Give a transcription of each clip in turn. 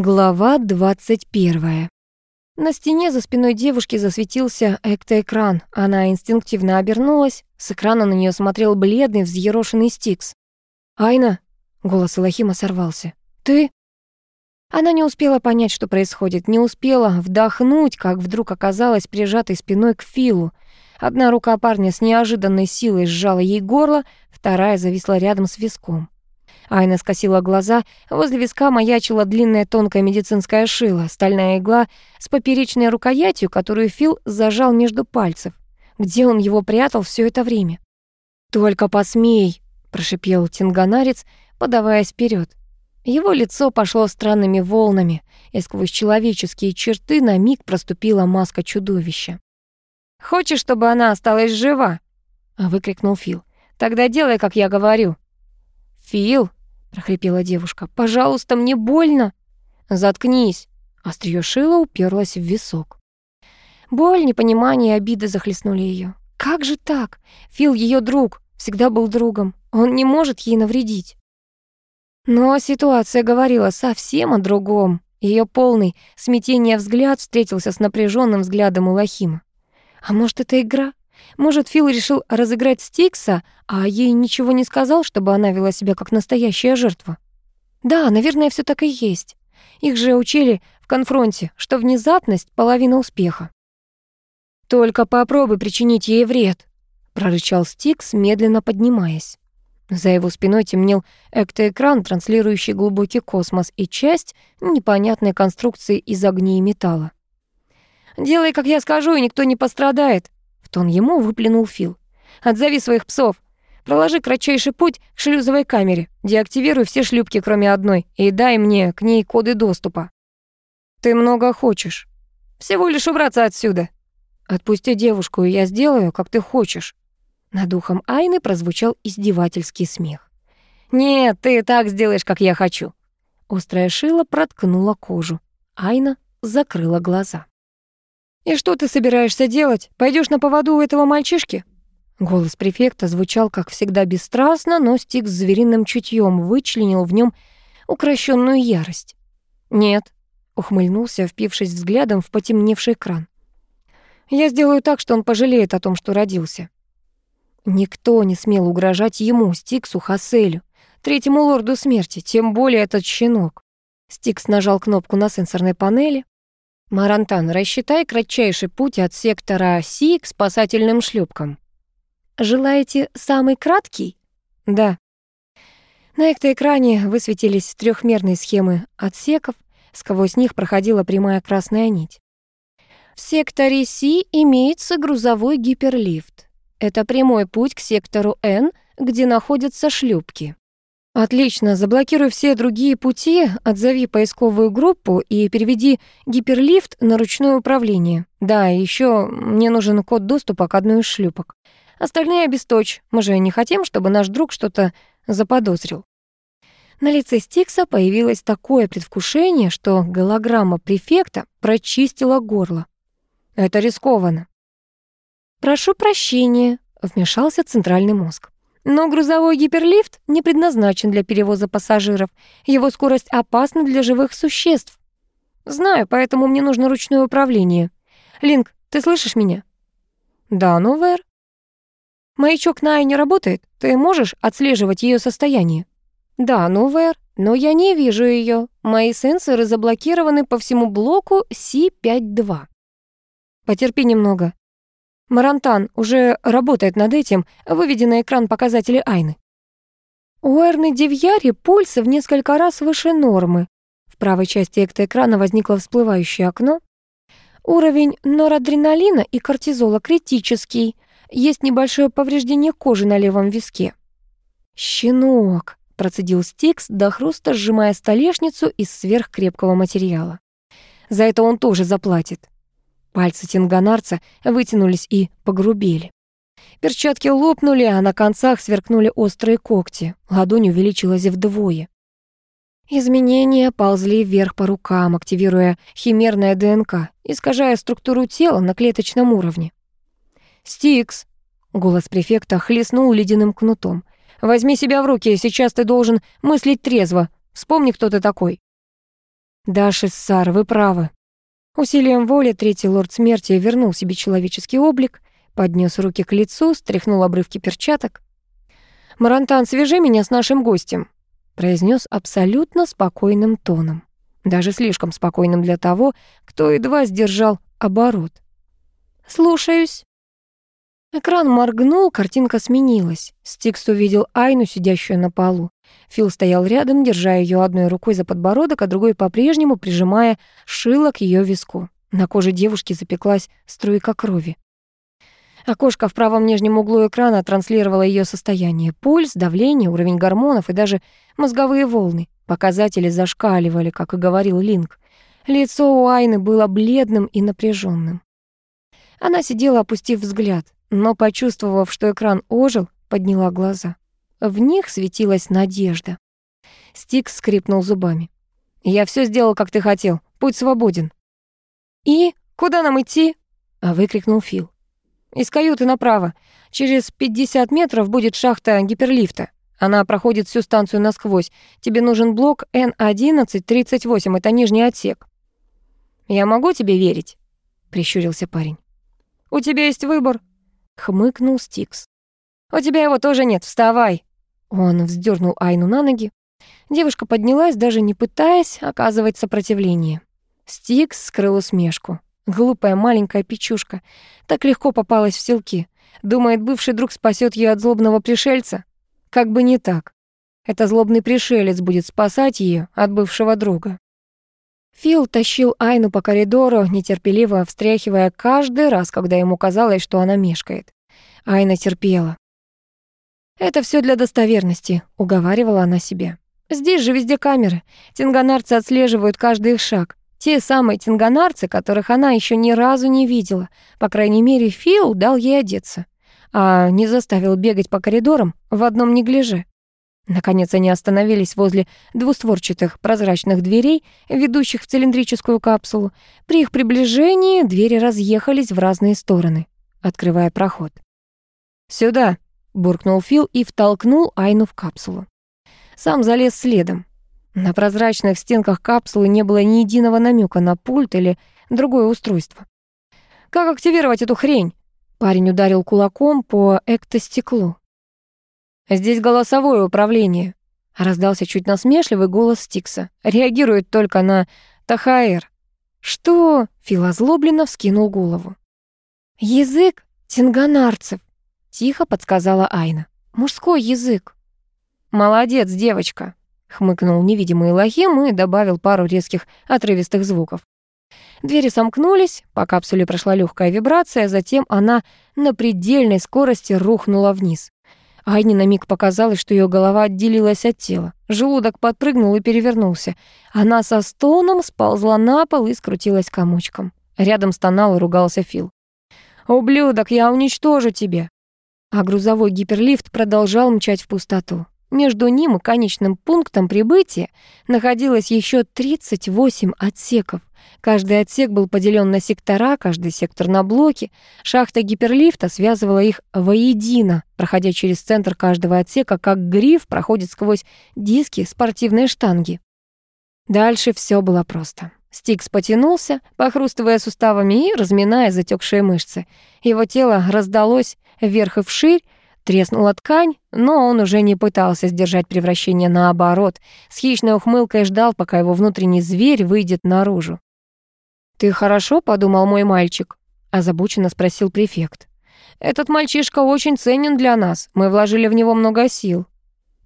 Глава 21. На стене за спиной девушки засветился эктоэкран. Она инстинктивно обернулась. С экрана на нее смотрел бледный, взъерошенный Стикс. «Айна!» — голос Элохима сорвался. «Ты?» Она не успела понять, что происходит, не успела вдохнуть, как вдруг оказалась прижатой спиной к Филу. Одна рука парня с неожиданной силой сжала ей горло, вторая зависла рядом с виском. Айна скосила глаза. Возле виска маячила длинная тонкая медицинская шила, стальная игла с поперечной рукоятью, которую Фил зажал между пальцев. Где он его прятал все это время? «Только посмей!» — прошипел тинганарец, подаваясь вперед. Его лицо пошло странными волнами, и сквозь человеческие черты на миг проступила маска чудовища. «Хочешь, чтобы она осталась жива?» — выкрикнул Фил. «Тогда делай, как я говорю». «Фил!» — прохрипела девушка. «Пожалуйста, мне больно!» «Заткнись!» Остриё шила уперлась в висок. Боль, непонимание и обида захлестнули ее. Как же так? Фил ее друг, всегда был другом. Он не может ей навредить. Но ситуация говорила совсем о другом. Ее полный смятение взгляд встретился с напряженным взглядом Илохима. А может, это игра? Может, Фил решил разыграть Стикса, а ей ничего не сказал, чтобы она вела себя как настоящая жертва? Да, наверное, все так и есть. Их же учили в конфронте, что внезапность — половина успеха. «Только попробуй причинить ей вред», — прорычал Стикс, медленно поднимаясь. За его спиной темнел эктоэкран, транслирующий глубокий космос, и часть непонятной конструкции из огней и металла. «Делай, как я скажу, и никто не пострадает», в тон ему выплюнул Фил. «Отзови своих псов. Проложи кратчайший путь к шлюзовой камере. Деактивируй все шлюпки, кроме одной, и дай мне к ней коды доступа». «Ты много хочешь. Всего лишь убраться отсюда». «Отпусти девушку, и я сделаю, как ты хочешь». Над ухом Айны прозвучал издевательский смех. «Нет, ты так сделаешь, как я хочу». Острая шила проткнула кожу. Айна закрыла глаза. «И что ты собираешься делать? Пойдешь на поводу у этого мальчишки?» Голос префекта звучал, как всегда, бесстрастно, но стик с звериным чутьем вычленил в нем укращенную ярость. «Нет», — ухмыльнулся, впившись взглядом в потемневший экран. «Я сделаю так, что он пожалеет о том, что родился». Никто не смел угрожать ему, Стиксу Хаселю, третьему лорду смерти, тем более этот щенок. Стикс нажал кнопку на сенсорной панели, Марантан, рассчитай кратчайший путь от сектора Си к спасательным шлюпкам. Желаете самый краткий? Да. На экране высветились трехмерные схемы отсеков, сквозь них проходила прямая красная нить. В секторе Си имеется грузовой гиперлифт. Это прямой путь к сектору N, где находятся шлюпки. Отлично, заблокируй все другие пути, отзови поисковую группу и переведи гиперлифт на ручное управление. Да, еще мне нужен код доступа к одной из шлюпок. Остальные обесточь. Мы же не хотим, чтобы наш друг что-то заподозрил. На лице Стикса появилось такое предвкушение, что голограмма префекта прочистила горло. Это рискованно. «Прошу прощения», — вмешался центральный мозг. Но грузовой гиперлифт не предназначен для перевоза пассажиров. Его скорость опасна для живых существ. Знаю, поэтому мне нужно ручное управление. Линк, ты слышишь меня? Да, ну, Вэр. Маячок на не работает? Ты можешь отслеживать ее состояние? Да, ну, Вэр. Но я не вижу ее. Мои сенсоры заблокированы по всему блоку C52. Потерпи немного. Марантан уже работает над этим, выведя на экран показатели Айны. У Эрны Девьяри пульсы в несколько раз выше нормы. В правой части экрана возникло всплывающее окно. Уровень норадреналина и кортизола критический. Есть небольшое повреждение кожи на левом виске. «Щенок», — процедил Стикс, до хруста сжимая столешницу из сверхкрепкого материала. «За это он тоже заплатит». Пальцы тинганарца вытянулись и погрубели. Перчатки лопнули, а на концах сверкнули острые когти. Ладонь увеличилась вдвое. Изменения ползли вверх по рукам, активируя химерное ДНК, искажая структуру тела на клеточном уровне. «Стикс!» — голос префекта хлестнул ледяным кнутом. «Возьми себя в руки, сейчас ты должен мыслить трезво. Вспомни, кто ты такой». «Да, Шиссар, вы правы». Усилием воли третий лорд смерти вернул себе человеческий облик, поднес руки к лицу, стряхнул обрывки перчаток. «Марантан, свяжи меня с нашим гостем», произнес абсолютно спокойным тоном. Даже слишком спокойным для того, кто едва сдержал оборот. «Слушаюсь». Экран моргнул, картинка сменилась. Стикс увидел Айну, сидящую на полу. Фил стоял рядом, держа ее одной рукой за подбородок, а другой по-прежнему прижимая шило к ее виску. На коже девушки запеклась струйка крови. Окошко в правом нижнем углу экрана транслировало ее состояние. Пульс, давление, уровень гормонов и даже мозговые волны. Показатели зашкаливали, как и говорил Линк. Лицо у Айны было бледным и напряженным. Она сидела, опустив взгляд, но, почувствовав, что экран ожил, подняла глаза. В них светилась надежда. Стикс скрипнул зубами. «Я все сделал, как ты хотел. Путь свободен». «И? Куда нам идти?» — выкрикнул Фил. Из каюты направо. Через 50 метров будет шахта гиперлифта. Она проходит всю станцию насквозь. Тебе нужен блок N1138, это нижний отсек». «Я могу тебе верить?» — прищурился парень. «У тебя есть выбор», — хмыкнул Стикс. «У тебя его тоже нет, вставай!» Он вздернул Айну на ноги. Девушка поднялась, даже не пытаясь оказывать сопротивление. Стикс скрыл усмешку. Глупая маленькая печушка. Так легко попалась в селки. Думает, бывший друг спасет ее от злобного пришельца? Как бы не так. Это злобный пришелец будет спасать ее от бывшего друга. Фил тащил Айну по коридору, нетерпеливо встряхивая каждый раз, когда ему казалось, что она мешкает. Айна терпела. «Это все для достоверности», — уговаривала она себе. «Здесь же везде камеры. Тинганарцы отслеживают каждый их шаг. Те самые тинганарцы, которых она еще ни разу не видела. По крайней мере, Фил дал ей одеться. А не заставил бегать по коридорам в одном неглиже. Наконец они остановились возле двустворчатых прозрачных дверей, ведущих в цилиндрическую капсулу. При их приближении двери разъехались в разные стороны, открывая проход. «Сюда!» — буркнул Фил и втолкнул Айну в капсулу. Сам залез следом. На прозрачных стенках капсулы не было ни единого намека на пульт или другое устройство. «Как активировать эту хрень?» Парень ударил кулаком по эктостеклу. «Здесь голосовое управление», — раздался чуть насмешливый голос Стикса. «Реагирует только на ТХР». «Что?» — Фил озлобленно вскинул голову. «Язык тинганарцев», — тихо подсказала Айна. «Мужской язык». «Молодец, девочка», хмыкнул невидимый Лохим и добавил пару резких отрывистых звуков. Двери сомкнулись, по капсуле прошла легкая вибрация, затем она на предельной скорости рухнула вниз. Айне на миг показалось, что ее голова отделилась от тела. Желудок подпрыгнул и перевернулся. Она со стоном сползла на пол и скрутилась комочком. Рядом стонал и ругался Фил. «Ублюдок, я уничтожу тебя!» А грузовой гиперлифт продолжал мчать в пустоту. Между ним и конечным пунктом прибытия находилось еще 38 отсеков. Каждый отсек был поделен на сектора, каждый сектор на блоки. Шахта гиперлифта связывала их воедино, проходя через центр каждого отсека, как гриф проходит сквозь диски спортивной штанги. Дальше все было просто. Стикс потянулся, похрустывая суставами и разминая затекшие мышцы. Его тело раздалось вверх и вширь, Треснула ткань, но он уже не пытался сдержать превращение наоборот. С хищной ухмылкой ждал, пока его внутренний зверь выйдет наружу. «Ты хорошо?» — подумал мой мальчик, — озабоченно спросил префект. «Этот мальчишка очень ценен для нас, мы вложили в него много сил».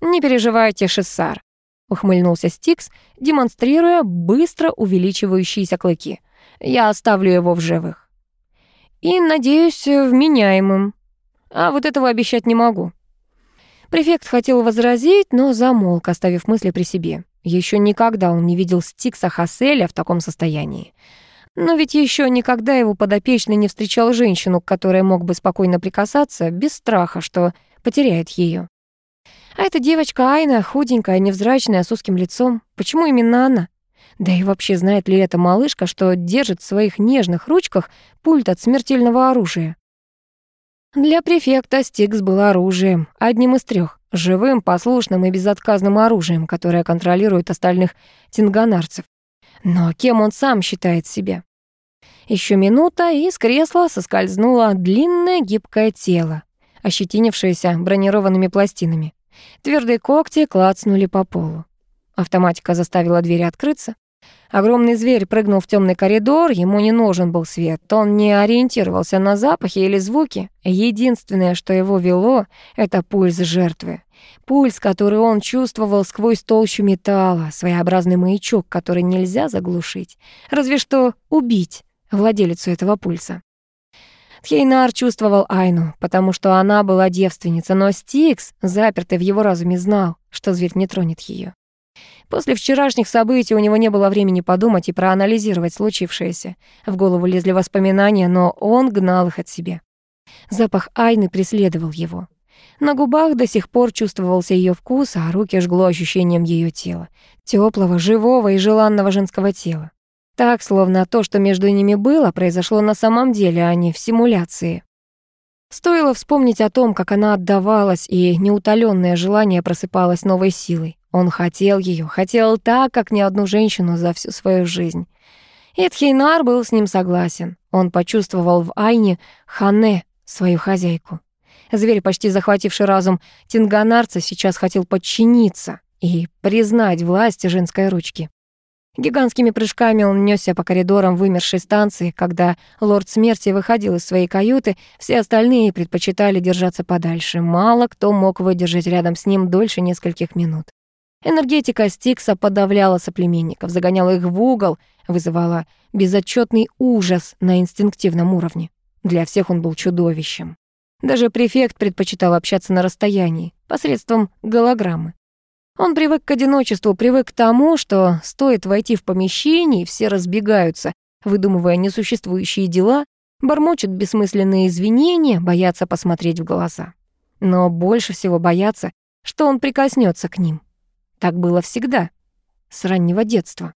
«Не переживайте, Шессар», — ухмыльнулся Стикс, демонстрируя быстро увеличивающиеся клыки. «Я оставлю его в живых». «И, надеюсь, вменяемым», а вот этого обещать не могу». Префект хотел возразить, но замолк, оставив мысли при себе. Еще никогда он не видел Стикса Хасселя в таком состоянии. Но ведь еще никогда его подопечный не встречал женщину, к которой мог бы спокойно прикасаться, без страха, что потеряет ее. А эта девочка Айна, худенькая, невзрачная, с узким лицом. Почему именно она? Да и вообще знает ли эта малышка, что держит в своих нежных ручках пульт от смертельного оружия? Для префекта Стикс был оружием, одним из трех, живым, послушным и безотказным оружием, которое контролирует остальных тинганарцев. Но кем он сам считает себя? Еще минута, и с кресла соскользнуло длинное гибкое тело, ощетинившееся бронированными пластинами. Твердые когти клацнули по полу. Автоматика заставила двери открыться. Огромный зверь прыгнул в темный коридор, ему не нужен был свет, он не ориентировался на запахи или звуки. Единственное, что его вело, это пульс жертвы. Пульс, который он чувствовал сквозь толщу металла, своеобразный маячок, который нельзя заглушить, разве что убить владелицу этого пульса. Тхейнар чувствовал Айну, потому что она была девственница, но Стикс, запертый в его разуме, знал, что зверь не тронет ее. После вчерашних событий у него не было времени подумать и проанализировать случившееся. В голову лезли воспоминания, но он гнал их от себя. Запах Айны преследовал его. На губах до сих пор чувствовался ее вкус, а руки жгло ощущением ее тела. теплого, живого и желанного женского тела. Так, словно то, что между ними было, произошло на самом деле, а не в симуляции. Стоило вспомнить о том, как она отдавалась, и неутоленное желание просыпалось новой силой. Он хотел ее, хотел так, как ни одну женщину за всю свою жизнь. Эдхейнар был с ним согласен. Он почувствовал в Айне Хане, свою хозяйку. Зверь, почти захвативший разум тинганарца, сейчас хотел подчиниться и признать власть женской ручки. Гигантскими прыжками он нёсся по коридорам вымершей станции. Когда лорд смерти выходил из своей каюты, все остальные предпочитали держаться подальше. Мало кто мог выдержать рядом с ним дольше нескольких минут. Энергетика Стикса подавляла соплеменников, загоняла их в угол, вызывала безотчетный ужас на инстинктивном уровне. Для всех он был чудовищем. Даже префект предпочитал общаться на расстоянии, посредством голограммы. Он привык к одиночеству, привык к тому, что стоит войти в помещение, и все разбегаются, выдумывая несуществующие дела, бормочут бессмысленные извинения, боятся посмотреть в глаза. Но больше всего боятся, что он прикоснется к ним. Так было всегда, с раннего детства.